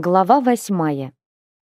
Глава восьмая.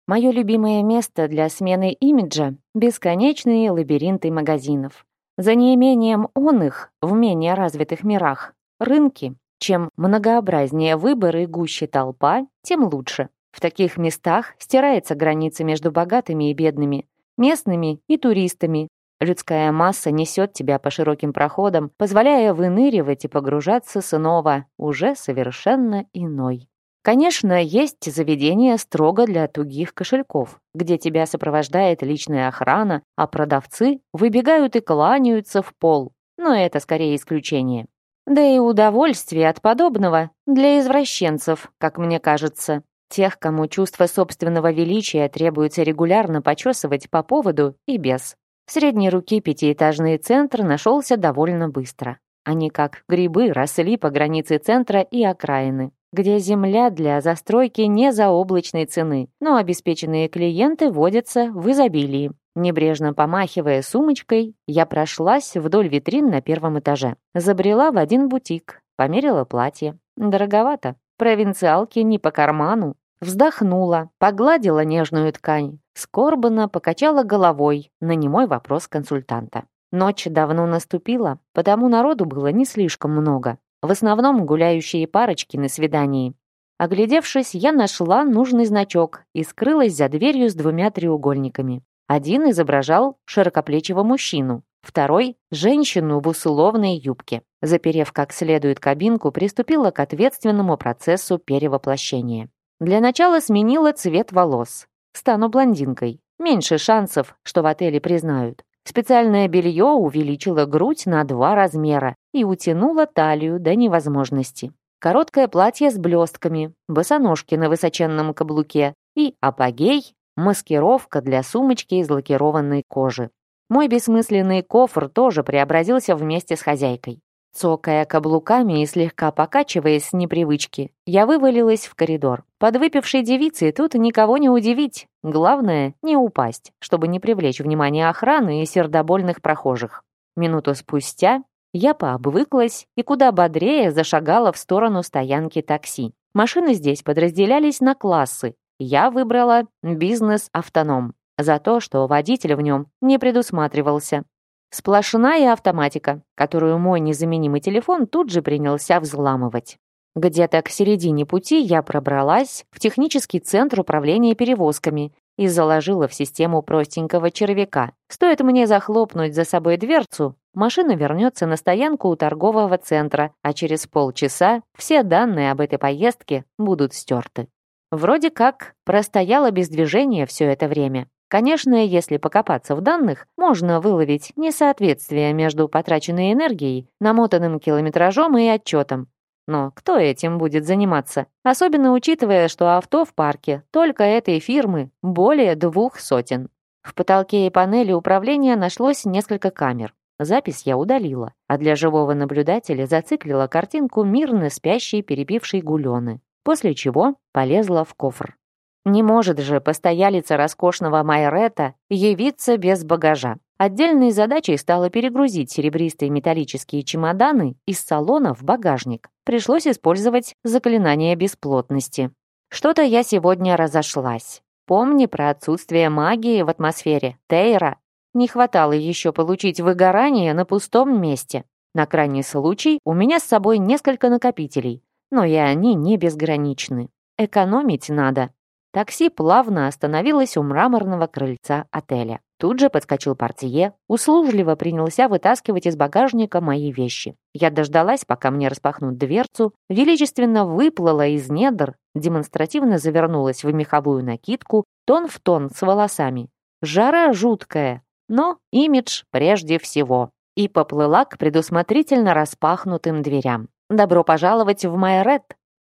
Мое любимое место для смены имиджа — бесконечные лабиринты магазинов. За неимением он их в менее развитых мирах — рынки. Чем многообразнее выбор и гуще толпа, тем лучше. В таких местах стирается граница между богатыми и бедными, местными и туристами. Людская масса несет тебя по широким проходам, позволяя выныривать и погружаться снова, уже совершенно иной. Конечно, есть заведения строго для тугих кошельков, где тебя сопровождает личная охрана, а продавцы выбегают и кланяются в пол. Но это скорее исключение. Да и удовольствие от подобного для извращенцев, как мне кажется. Тех, кому чувство собственного величия требуется регулярно почесывать по поводу и без. В средней руки пятиэтажный центр нашелся довольно быстро. Они как грибы росли по границе центра и окраины где земля для застройки не заоблачной цены, но обеспеченные клиенты водятся в изобилии. Небрежно помахивая сумочкой, я прошлась вдоль витрин на первом этаже. Забрела в один бутик, померила платье. Дороговато. Провинциалки не по карману. Вздохнула, погладила нежную ткань. Скорбно покачала головой на немой вопрос консультанта. Ночь давно наступила, потому народу было не слишком много. В основном гуляющие парочки на свидании. Оглядевшись, я нашла нужный значок и скрылась за дверью с двумя треугольниками. Один изображал широкоплечего мужчину, второй — женщину в условной юбке. Заперев как следует кабинку, приступила к ответственному процессу перевоплощения. Для начала сменила цвет волос. Стану блондинкой. Меньше шансов, что в отеле признают. Специальное белье увеличило грудь на два размера и утянуло талию до невозможности. Короткое платье с блестками, босоножки на высоченном каблуке и апогей — маскировка для сумочки из лакированной кожи. Мой бессмысленный кофр тоже преобразился вместе с хозяйкой. Цокая каблуками и слегка покачиваясь с непривычки, я вывалилась в коридор. Подвыпившей девице тут никого не удивить. Главное — не упасть, чтобы не привлечь внимание охраны и сердобольных прохожих. Минуту спустя я пообвыклась и куда бодрее зашагала в сторону стоянки такси. Машины здесь подразделялись на классы. Я выбрала бизнес-автоном за то, что водитель в нем не предусматривался. Сплошная автоматика, которую мой незаменимый телефон тут же принялся взламывать. Где-то к середине пути я пробралась в технический центр управления перевозками и заложила в систему простенького червяка. Стоит мне захлопнуть за собой дверцу, машина вернется на стоянку у торгового центра, а через полчаса все данные об этой поездке будут стерты. Вроде как простояла без движения все это время. Конечно, если покопаться в данных, можно выловить несоответствие между потраченной энергией, намотанным километражом и отчетом. Но кто этим будет заниматься? Особенно учитывая, что авто в парке только этой фирмы более двух сотен. В потолке и панели управления нашлось несколько камер. Запись я удалила, а для живого наблюдателя зациклила картинку мирно спящей перепившей гулены, после чего полезла в кофр. Не может же постоялица роскошного Майрета явиться без багажа. Отдельной задачей стало перегрузить серебристые металлические чемоданы из салона в багажник. Пришлось использовать заклинание бесплотности. Что-то я сегодня разошлась. Помни про отсутствие магии в атмосфере. Тейра. Не хватало еще получить выгорание на пустом месте. На крайний случай у меня с собой несколько накопителей, но и они не безграничны. Экономить надо. Такси плавно остановилось у мраморного крыльца отеля. Тут же подскочил портье, услужливо принялся вытаскивать из багажника мои вещи. Я дождалась, пока мне распахнут дверцу, величественно выплыла из недр, демонстративно завернулась в меховую накидку, тон в тон с волосами. Жара жуткая, но имидж прежде всего. И поплыла к предусмотрительно распахнутым дверям. «Добро пожаловать в Майрет!»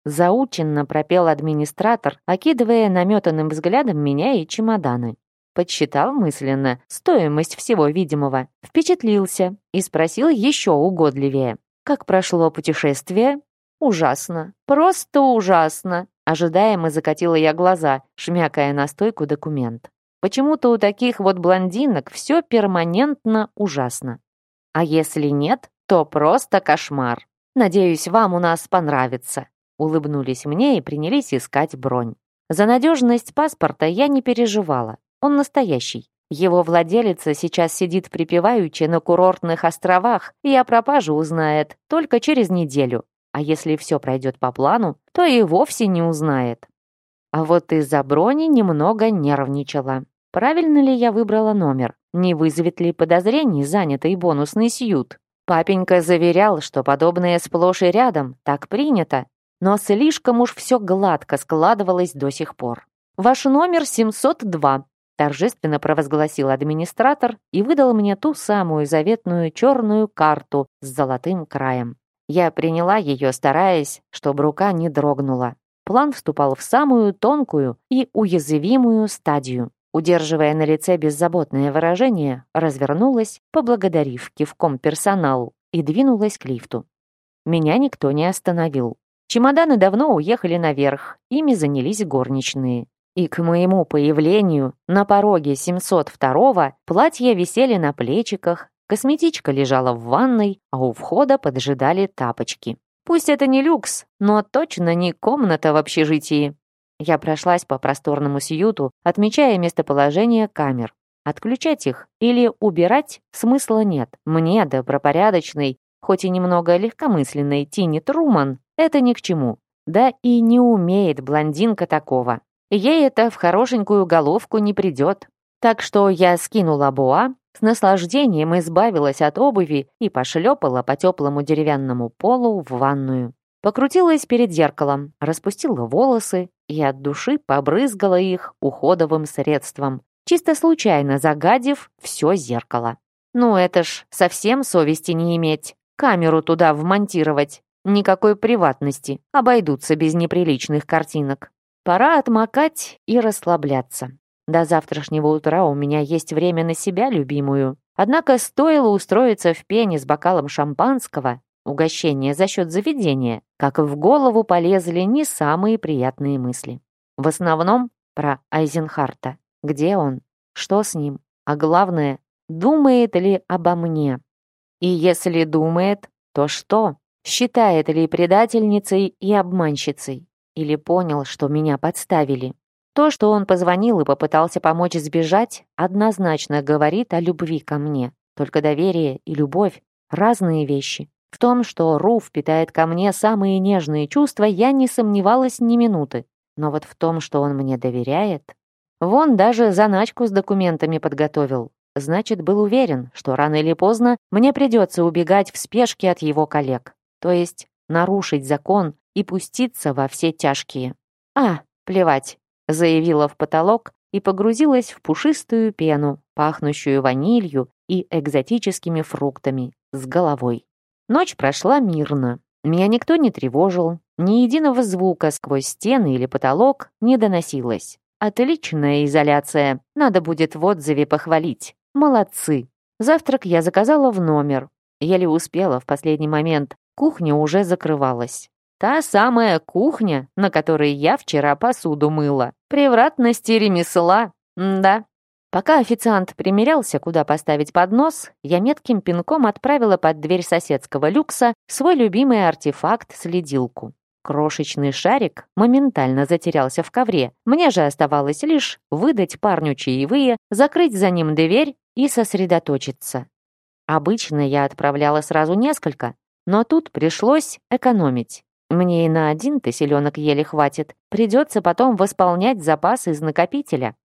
Заученно пропел администратор, окидывая наметанным взглядом меня и чемоданы. Подсчитал мысленно стоимость всего видимого, впечатлился и спросил еще угодливее. «Как прошло путешествие?» «Ужасно. Просто ужасно!» Ожидаемо закатила я глаза, шмякая на стойку документ. Почему-то у таких вот блондинок все перманентно ужасно. А если нет, то просто кошмар. Надеюсь, вам у нас понравится улыбнулись мне и принялись искать бронь. За надежность паспорта я не переживала. Он настоящий. Его владелица сейчас сидит припеваючи на курортных островах и о пропаже узнает только через неделю. А если все пройдет по плану, то и вовсе не узнает. А вот из-за брони немного нервничала. Правильно ли я выбрала номер? Не вызовет ли подозрений занятый бонусный сьют? Папенька заверял, что подобное сплошь и рядом, так принято. Но слишком уж все гладко складывалось до сих пор. «Ваш номер 702», торжественно провозгласил администратор и выдал мне ту самую заветную черную карту с золотым краем. Я приняла ее, стараясь, чтобы рука не дрогнула. План вступал в самую тонкую и уязвимую стадию. Удерживая на лице беззаботное выражение, развернулась, поблагодарив кивком персонал, и двинулась к лифту. Меня никто не остановил. Чемоданы давно уехали наверх, ими занялись горничные. И к моему появлению на пороге 702-го платья висели на плечиках, косметичка лежала в ванной, а у входа поджидали тапочки. Пусть это не люкс, но точно не комната в общежитии. Я прошлась по просторному сьюту, отмечая местоположение камер. Отключать их или убирать смысла нет. Мне, добропорядочной, хоть и немного легкомысленной Тини Труман, это ни к чему. Да и не умеет блондинка такого. Ей это в хорошенькую головку не придет. Так что я скинула буа, с наслаждением избавилась от обуви и пошлепала по теплому деревянному полу в ванную. Покрутилась перед зеркалом, распустила волосы и от души побрызгала их уходовым средством, чисто случайно загадив все зеркало. Ну это ж совсем совести не иметь. Камеру туда вмонтировать. Никакой приватности. Обойдутся без неприличных картинок. Пора отмокать и расслабляться. До завтрашнего утра у меня есть время на себя, любимую. Однако стоило устроиться в пене с бокалом шампанского, угощение за счет заведения, как в голову полезли не самые приятные мысли. В основном про Айзенхарта. Где он? Что с ним? А главное, думает ли обо мне? И если думает, то что? Считает ли предательницей и обманщицей? Или понял, что меня подставили? То, что он позвонил и попытался помочь сбежать, однозначно говорит о любви ко мне. Только доверие и любовь — разные вещи. В том, что Руф питает ко мне самые нежные чувства, я не сомневалась ни минуты. Но вот в том, что он мне доверяет... Вон даже заначку с документами подготовил. Значит, был уверен, что рано или поздно мне придется убегать в спешке от его коллег. То есть нарушить закон и пуститься во все тяжкие. А, плевать, заявила в потолок и погрузилась в пушистую пену, пахнущую ванилью и экзотическими фруктами, с головой. Ночь прошла мирно. Меня никто не тревожил, ни единого звука сквозь стены или потолок не доносилось. Отличная изоляция, надо будет в отзыве похвалить. Молодцы. Завтрак я заказала в номер. Еле успела в последний момент, кухня уже закрывалась. Та самая кухня, на которой я вчера посуду мыла. Превратности ремесла. Да. Пока официант примерялся, куда поставить поднос, я метким пинком отправила под дверь соседского люкса свой любимый артефакт-следилку. Крошечный шарик моментально затерялся в ковре. Мне же оставалось лишь выдать парню чаевые, закрыть за ним дверь и сосредоточиться. Обычно я отправляла сразу несколько, но тут пришлось экономить. Мне и на один-то селенок еле хватит. Придется потом восполнять запасы из накопителя.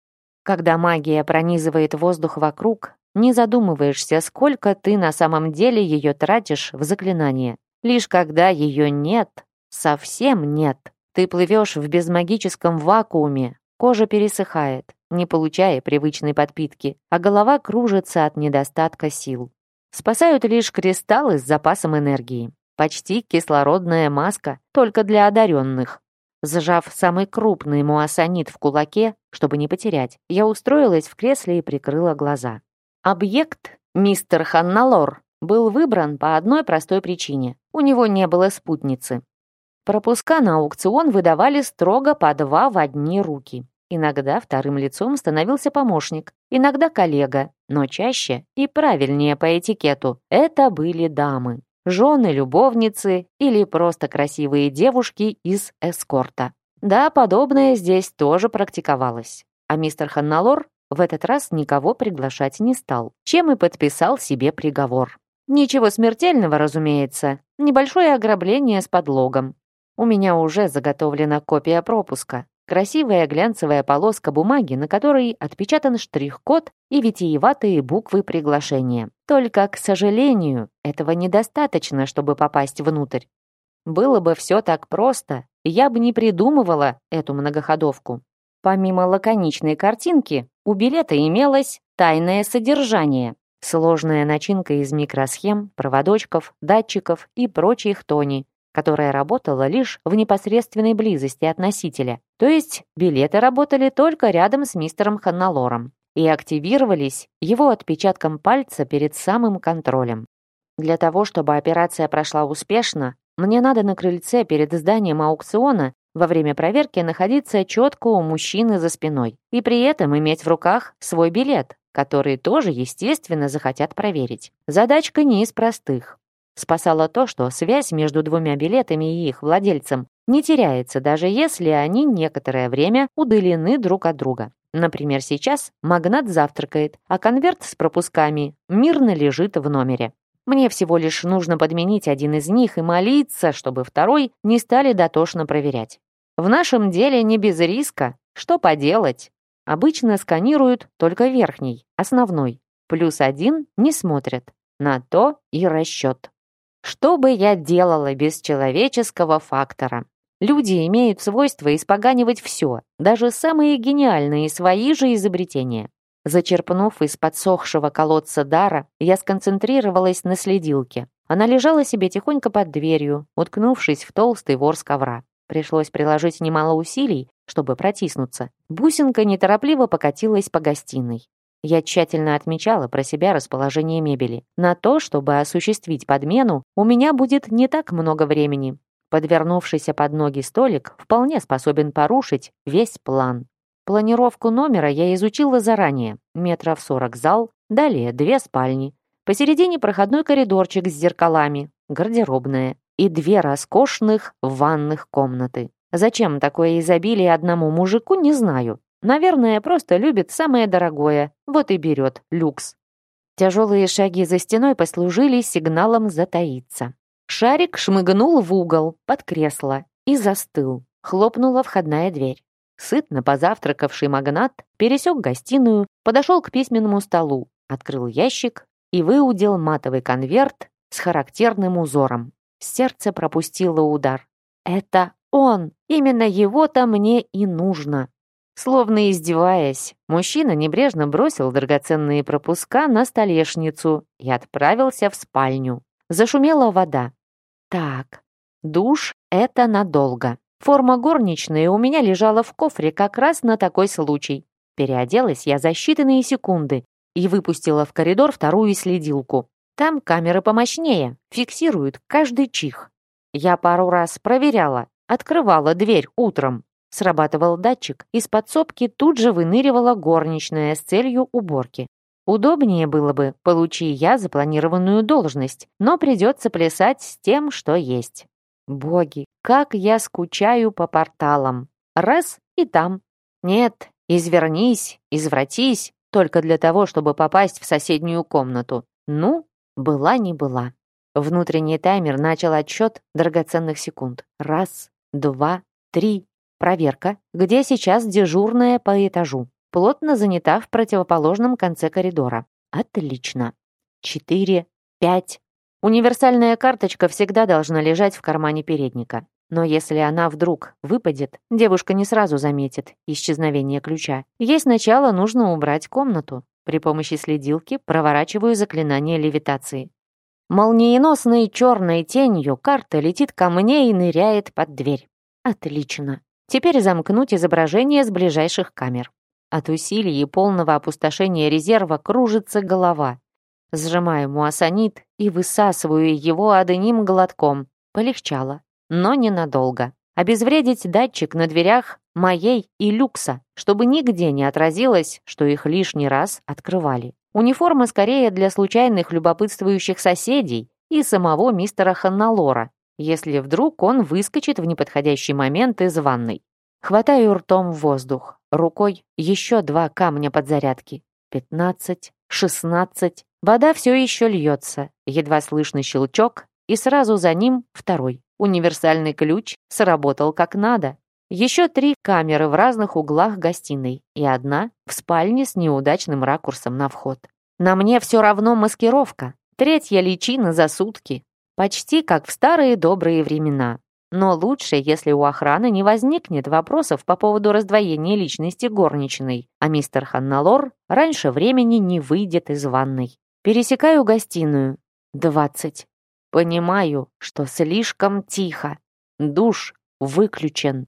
Когда магия пронизывает воздух вокруг, не задумываешься, сколько ты на самом деле ее тратишь в заклинание. Лишь когда ее нет, совсем нет, ты плывешь в безмагическом вакууме, кожа пересыхает, не получая привычной подпитки, а голова кружится от недостатка сил. Спасают лишь кристаллы с запасом энергии. Почти кислородная маска, только для одаренных. Сжав самый крупный муассанит в кулаке, чтобы не потерять, я устроилась в кресле и прикрыла глаза. Объект, мистер Ханналор, был выбран по одной простой причине. У него не было спутницы. Пропуска на аукцион выдавали строго по два в одни руки. Иногда вторым лицом становился помощник, иногда коллега, но чаще и правильнее по этикету это были дамы жены, любовницы или просто красивые девушки из эскорта. Да, подобное здесь тоже практиковалось. А мистер Ханналор в этот раз никого приглашать не стал, чем и подписал себе приговор. Ничего смертельного, разумеется. Небольшое ограбление с подлогом. У меня уже заготовлена копия пропуска. Красивая глянцевая полоска бумаги, на которой отпечатан штрих-код и витиеватые буквы приглашения. Только, к сожалению, этого недостаточно, чтобы попасть внутрь. Было бы все так просто, я бы не придумывала эту многоходовку. Помимо лаконичной картинки, у билета имелось тайное содержание. Сложная начинка из микросхем, проводочков, датчиков и прочей хтони, которая работала лишь в непосредственной близости от носителя. То есть билеты работали только рядом с мистером Ханналором и активировались его отпечатком пальца перед самым контролем. Для того, чтобы операция прошла успешно, мне надо на крыльце перед зданием аукциона во время проверки находиться четко у мужчины за спиной и при этом иметь в руках свой билет, который тоже, естественно, захотят проверить. Задачка не из простых. Спасало то, что связь между двумя билетами и их владельцем не теряется, даже если они некоторое время удалены друг от друга. Например, сейчас магнат завтракает, а конверт с пропусками мирно лежит в номере. Мне всего лишь нужно подменить один из них и молиться, чтобы второй не стали дотошно проверять. В нашем деле не без риска. Что поделать? Обычно сканируют только верхний, основной. Плюс один не смотрят. На то и расчет. Что бы я делала без человеческого фактора? Люди имеют свойство испоганивать все, даже самые гениальные свои же изобретения. Зачерпнув из подсохшего колодца дара, я сконцентрировалась на следилке. Она лежала себе тихонько под дверью, уткнувшись в толстый ворс ковра. Пришлось приложить немало усилий, чтобы протиснуться. Бусинка неторопливо покатилась по гостиной. Я тщательно отмечала про себя расположение мебели. На то, чтобы осуществить подмену, у меня будет не так много времени. Подвернувшийся под ноги столик вполне способен порушить весь план. Планировку номера я изучила заранее. Метров сорок зал, далее две спальни. Посередине проходной коридорчик с зеркалами, гардеробная и две роскошных ванных комнаты. Зачем такое изобилие одному мужику, не знаю. Наверное, просто любит самое дорогое, вот и берет люкс. Тяжелые шаги за стеной послужили сигналом затаиться. Шарик шмыгнул в угол, под кресло, и застыл. Хлопнула входная дверь. Сытно позавтракавший магнат пересек гостиную, подошел к письменному столу, открыл ящик и выудил матовый конверт с характерным узором. Сердце пропустило удар. «Это он! Именно его-то мне и нужно!» Словно издеваясь, мужчина небрежно бросил драгоценные пропуска на столешницу и отправился в спальню. Зашумела вода. «Так, душ — это надолго. Форма горничной у меня лежала в кофре как раз на такой случай. Переоделась я за считанные секунды и выпустила в коридор вторую следилку. Там камеры помощнее, фиксируют каждый чих. Я пару раз проверяла, открывала дверь утром. Срабатывал датчик, из подсобки тут же выныривала горничная с целью уборки. Удобнее было бы, получи я запланированную должность, но придется плясать с тем, что есть. Боги, как я скучаю по порталам. Раз и там. Нет, извернись, извратись, только для того, чтобы попасть в соседнюю комнату. Ну, была не была. Внутренний таймер начал отсчет драгоценных секунд. Раз, два, три. Проверка, где сейчас дежурная по этажу. Плотно занята в противоположном конце коридора. Отлично. Четыре, пять, Универсальная карточка всегда должна лежать в кармане передника. Но если она вдруг выпадет, девушка не сразу заметит исчезновение ключа. Ей сначала нужно убрать комнату. При помощи следилки проворачиваю заклинание левитации. Молниеносной черной тенью карта летит ко мне и ныряет под дверь. Отлично. Теперь замкнуть изображение с ближайших камер. От усилий и полного опустошения резерва кружится голова. Сжимаю муассанит и высасываю его одним глотком. Полегчало, но ненадолго. Обезвредить датчик на дверях моей и люкса, чтобы нигде не отразилось, что их лишний раз открывали. Униформа скорее для случайных любопытствующих соседей и самого мистера Ханналора, если вдруг он выскочит в неподходящий момент из ванной. Хватаю ртом воздух. Рукой еще два камня подзарядки. Пятнадцать, шестнадцать. Вода все еще льется. Едва слышный щелчок, и сразу за ним второй. Универсальный ключ сработал как надо. Еще три камеры в разных углах гостиной и одна в спальне с неудачным ракурсом на вход. На мне все равно маскировка. Третья личина за сутки. Почти как в старые добрые времена. Но лучше, если у охраны не возникнет вопросов по поводу раздвоения личности горничной, а мистер Ханналор раньше времени не выйдет из ванной. Пересекаю гостиную. Двадцать. Понимаю, что слишком тихо. Душ выключен.